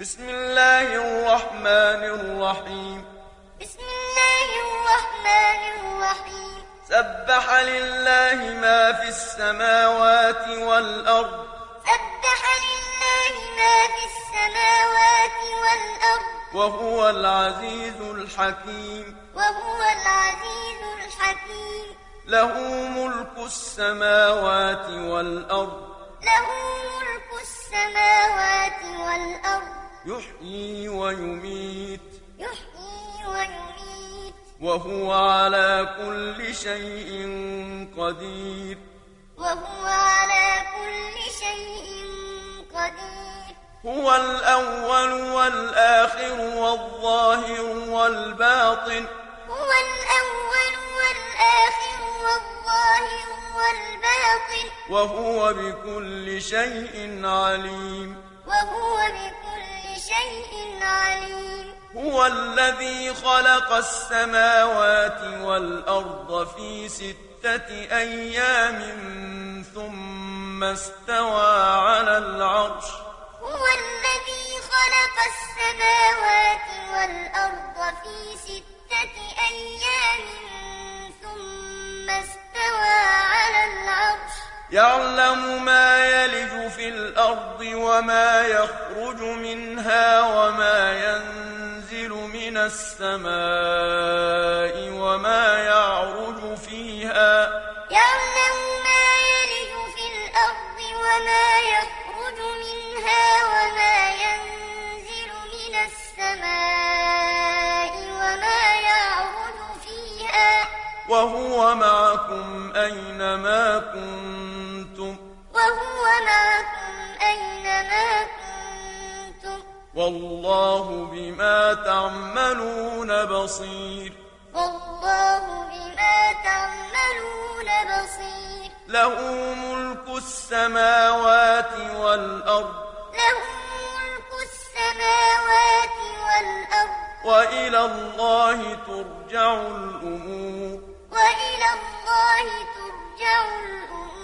بسم الله الرحمن الرحيم. بسم الله الرحمن الرحيم. سبح لله ما في السماوات والأرض. سبح لله ما في السماوات والأرض. وهو العزيز الحكيم. وهو العزيز الحكيم. له ملك السماوات والأرض. له ملك السماوات والأرض. يحيي ويميت. يحيي ويميت. وهو على كل شيء قدير. وهو على كل شيء قدير. هو الأول والآخر والظاهر والباطن. هو الأول والآخر والظاهر والباطن. وهو بكل شيء عليم. وهو بكل شيء عليم. هو الذي خلق السماوات والأرض في ستة أيام ثم استوى على العرش. هو الذي خلق السماوات والأرض في ستة أيام ثم استوى على العرش. يعلم ما يلج في الأرض وما يخرج منها وما ينزل من السماء وما يعرج فيها. يعلم ما يلج في الأرض وما يخرج منها وما ينزل من السماء وما يعرج فيها. وهو معكم أينما كنتم والله بما تعملون بصير. والله بما تعملون بصير له ملك السماوات والأرض له ملك السماوات والأرض. وإلى الله ترجع الأمور. وإلى الله ترجع الأمور.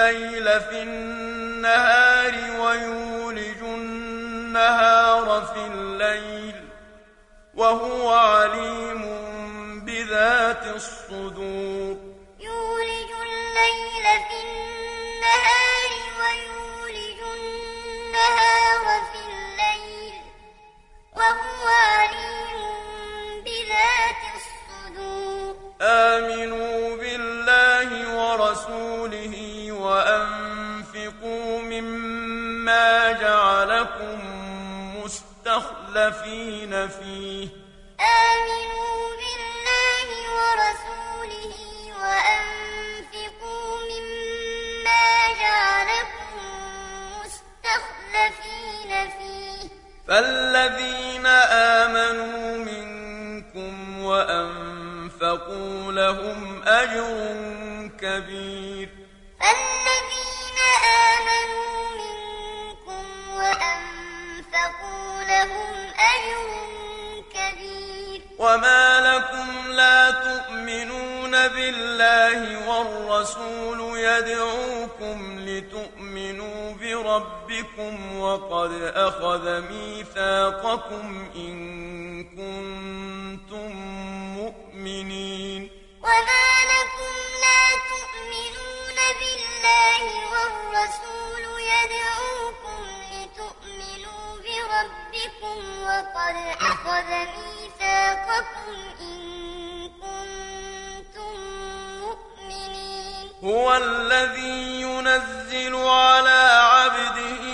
الليل في النهار ويولج النهار في الليل وهو عليم بذات الصدور. يولج الليل في النهار ويولج النهار في الليل وهو عليم بذات الصدور. آمنوا مستخلفين فيه. آمنوا بالله ورسوله وأنفقوا مما جعلكم مستخلفين فيه. فالذين آمنوا منكم وأنفقوا لهم أجر كبير. فالذين وما لكم لا تؤمنون بالله والرسول يدعوكم لتؤمنوا بربكم وقد أخذ ميثاقكم إن كنتم مؤمنين وما لكم لا تؤمنون بالله والرسول يدعوكم لتؤمنوا بربكم وقد أخذ ميثاقكم إن كنتم مؤمنين. هو الذي ينزل على عبده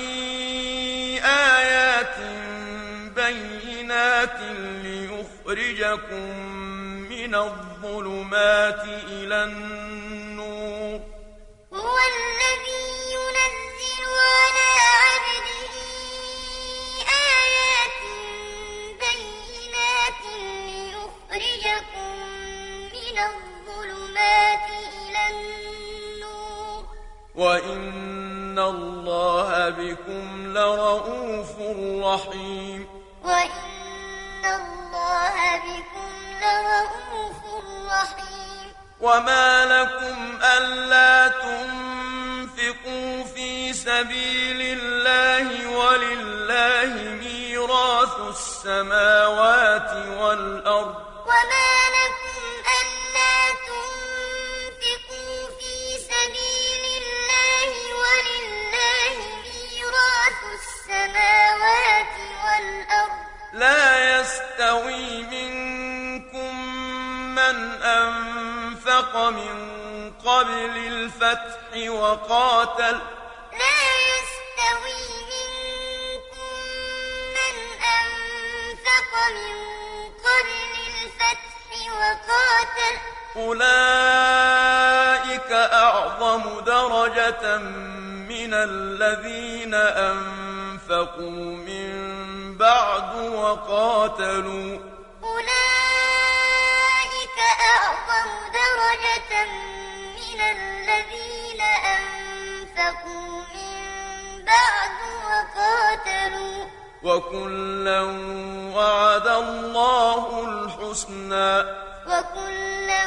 آيات بينات ليخرجكم من الظلمات إلى النور. الظلمات إلى النور. وإن الله بكم لرؤوف رحيم. وإن الله بكم لرؤوف رحيم. وما لكم ألا تنفقوا في سبيل الله ولله السماوات والأرض يستوي منكم من أنفق من قبل الفتح وقاتل لا يستوي منكم من أنفق من قبل الفتح وقاتل. أولئك أعظم درجة من الذين أنفقوا من بعد وقاتلوا. أولئك أعظم درجة من الذين أنفقوا من بعد وقاتلوا. وكلا وعد الله الحسنى. وكلا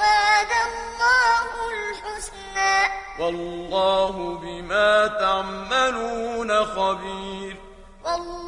وعد الله الحسنى. والله بما تعملون خبير. والله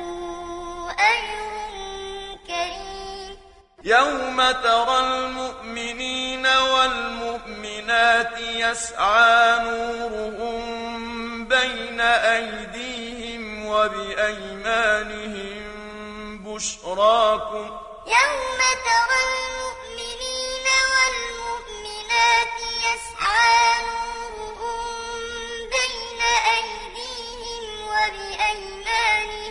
يوم ترى المؤمنين والمؤمنات يسعى نورهم بين أيديهم وبأيمانهم بشراكم يوم ترى المؤمنين والمؤمنات يسعى نورهم بين أيديهم وبأيمانهم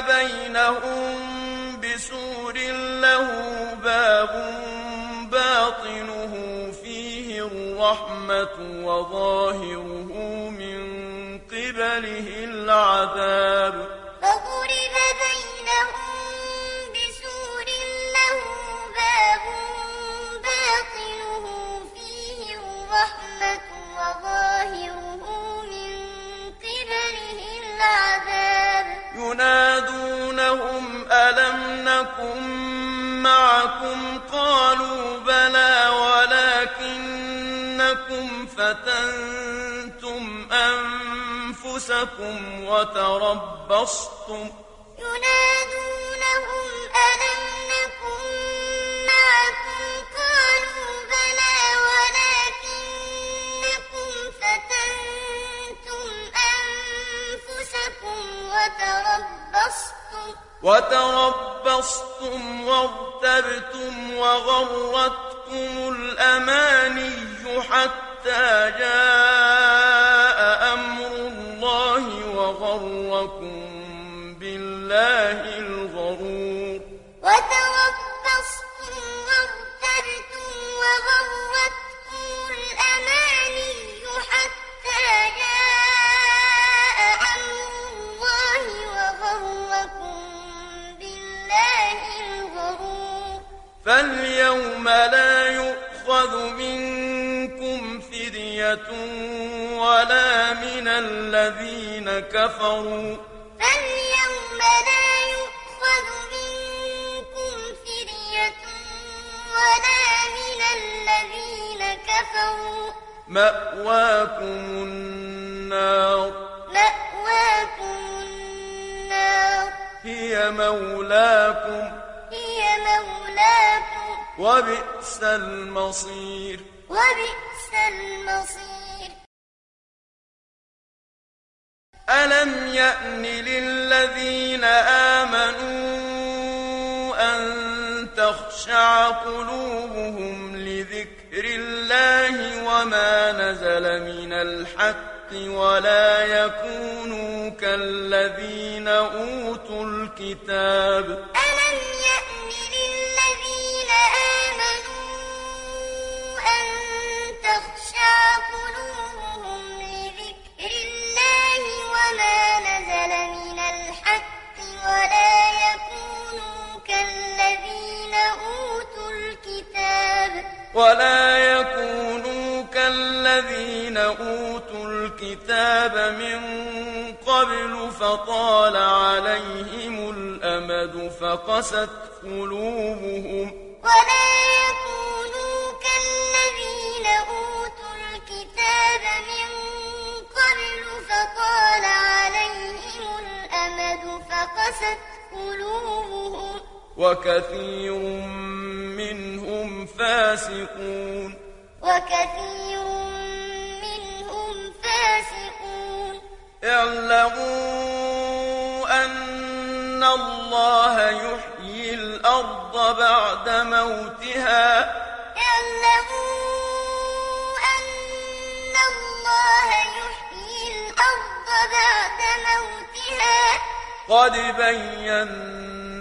بينهم بسور له باب باطنه فيه الرحمة وظاهره من قبله العذاب نكن معكم قالوا بلى ولكنكم فتنتم أنفسكم وتربصتم ينادونهم ألم نكن معكم قالوا بلى ولكنكم فتنتم أنفسكم وتربصتم وتربصتم وارتبتم وغرتكم الأماني حتى جاء أمر الله وغركم بالله الغرور. وتربصتم وارتبتم وغرتكم الأماني حتى جاء فاليوم لا يؤخذ منكم فدية ولا من الذين كفروا. فاليوم لا يؤخذ منكم فدية ولا من الذين كفروا. مأواكم النار. مأواكم النار. هي مولاكم. وبئس المصير. وبئس المصير. ألم يأن للذين آمنوا أن تخشع قلوبهم لذكر الله وما نزل من الحق ولا يكونوا كالذين أوتوا الكتاب؟ ألم قلوبهم لذكر الله وما نزل من الحق ولا يكونوا كالذين أوتوا الكتاب. ولا يكونوا كالذين أوتوا الكتاب من قبل فطال عليهم الأمد فقست قلوبهم. ولا وكثير منهم فاسقون. وكثير منهم فاسقون. اعلموا أن الله يحيي الأرض بعد موتها. اعلموا أن الله يحيي الأرض بعد موتها. قد بينا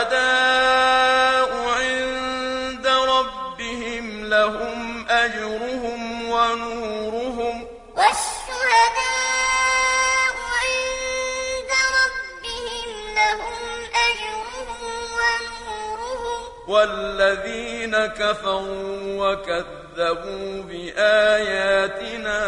والشهداء عند ربهم لهم أجرهم ونورهم. والشهداء عند ربهم لهم أجرهم ونورهم. والذين كفروا وكذبوا بآياتنا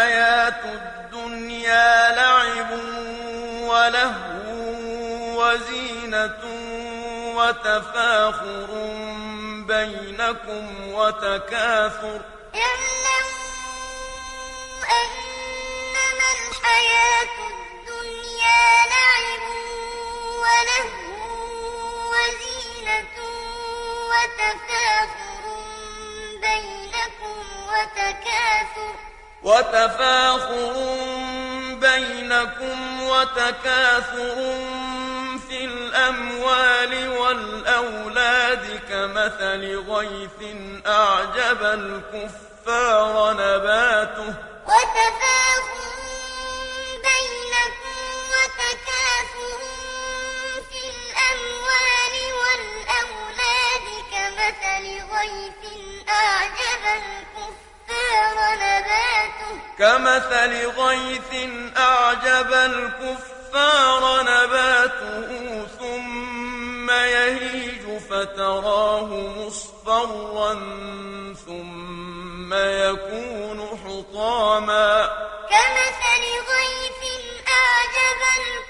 الحياة الدنيا لعب ولهو وزينة وتفاخر بينكم وتكاثر إنما الحياة الدنيا لعب وزينة وتفاخر بينكم وتكاثر في الأموال والأولاد كمثل غيث أعجب الكفار نباته وتفاخر كمثل غيث أعجب الكفار نباته ثم يهيج فتراه مصفرا ثم يكون حطاما كمثل غيث أعجب الكفار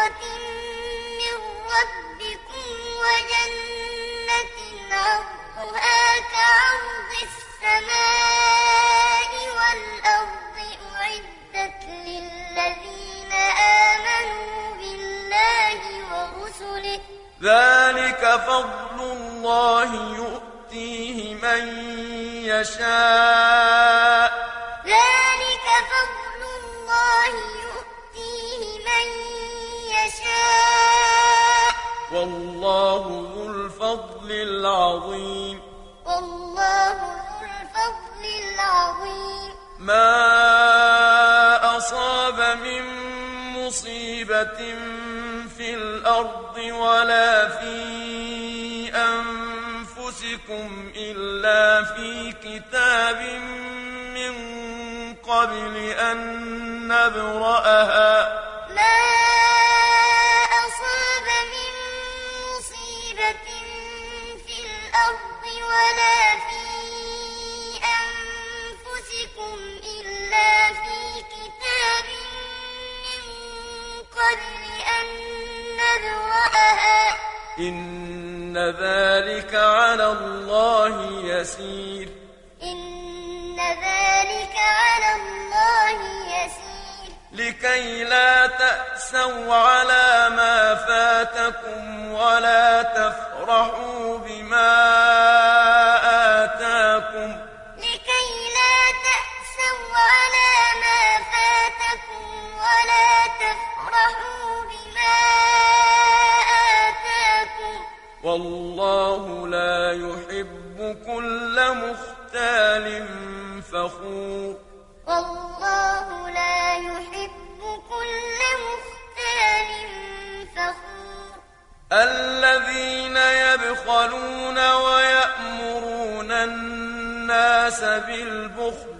مغفرة من ربكم وجنة عرضها كعرض السماء والأرض أعدت للذين آمنوا بالله ورسله ذلك فضل الله يؤتيه من يشاء ذلك فضل في الأرض ولا في أنفسكم إلا في كتاب من قبل أن نبرأها إن ذلك على الله يسير. إن ذلك على الله يسير. لكي لا تأسوا على ما فاتكم ولا تفرحوا بما آتاكم. لا يحب كل مختال فخور. والله لا يحب كل مختال فخور. الذين يبخلون ويأمرون الناس بالبخل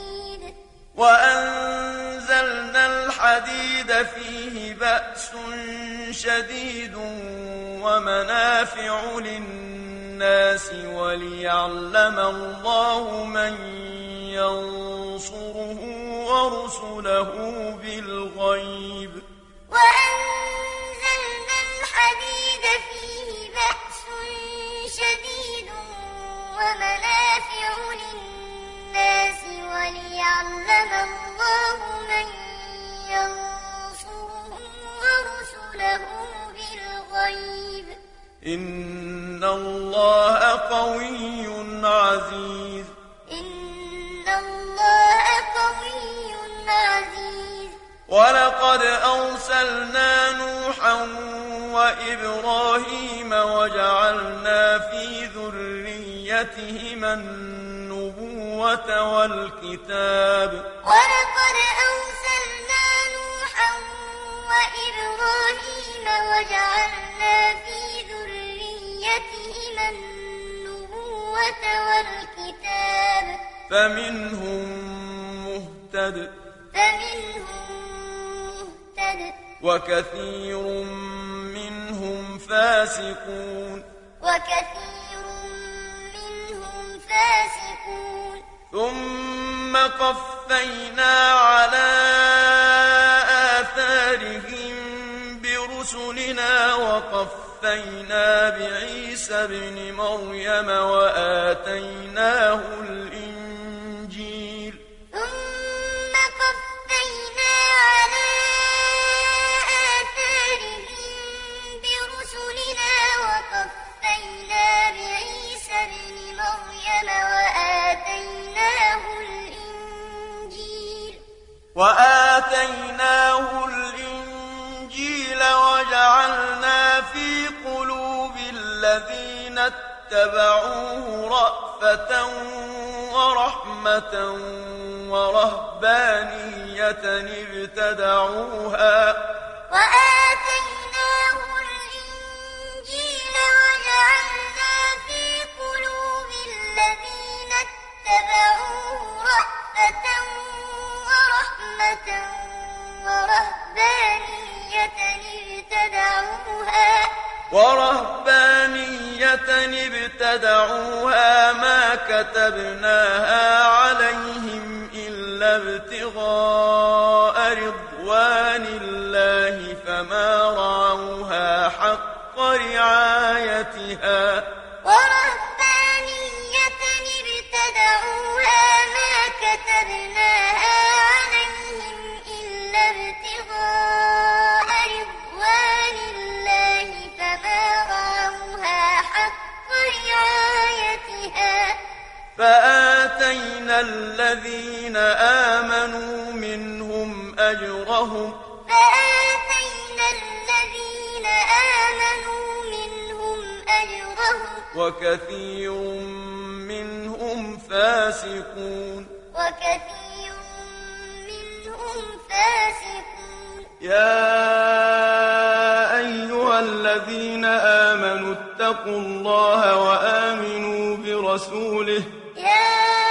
وأنزلنا الحديد فيه بأس شديد ومنافع للناس وليعلم الله من ينصره ورسله بالغيب. وأنزلنا الحديد فيه بأس شديد ومنافع للناس وليعلم الله من ينصره ورسله بالغيب. إن الله قوي عزيز. إن الله قوي عزيز. ولقد أرسلنا نوحا وإبراهيم وجعلنا في ذريتهما النبوة والكتاب. ولقد أرسلنا نوحا وإبراهيم وجعلنا في ذريتهما النبوة والكتاب. فمنهم مهتد. فمنهم مهتد وكثير منهم فاسقون. وكثير منهم فاسقون. ثم قفينا على آثارهم برسلنا وقفينا بعيسى ابن مريم وآتيناه الإنجيل. ثم قفينا على آثارهم برسلنا وقفينا بعيسى ابن مريم وآتيناه وآتيناه الإنجيل وجعلنا في قلوب الذين اتبعوه رأفة ورحمة ورهبانية ابتدعوها وآتيناه ورهبانية ابتدعوها. ورهبانية ابتدعوها ما كتبناها عليهم إلا ابتغاء رضوان الله فما رعوها حق رعايتها. الذين آمنوا منهم أجرهم فآتينا الذين آمنوا منهم أجرهم وكثير منهم فاسقون. وكثير منهم فاسقون. يا أيها الذين آمنوا اتقوا الله وآمنوا برسوله. يا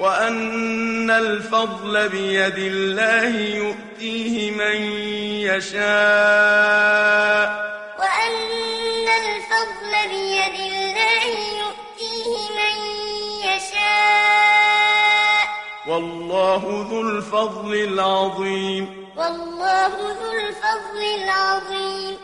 وأن الفضل بيد الله يؤتيه من يشاء. وأن الفضل بيد الله يؤتيه من يشاء. والله ذو الفضل العظيم. والله ذو الفضل العظيم.